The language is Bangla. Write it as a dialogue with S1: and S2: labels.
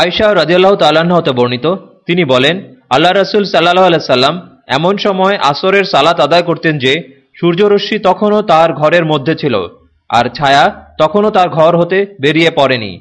S1: আয়শা রাজিয়াল্লাহ তাল্লাহ্ন হতে বর্ণিত, তিনি বলেন, আল্লাহ রসুল সাল্লাহ আলাইসাল্লাম এমন সময় আসরের সালাত আদায় করতেন যে, সূর্যরশ্মি তখনও তার ঘরের মধ্যে ছিল, আর ছায়া তখনও তার ঘর হতে বেরিয়ে পড়েনি।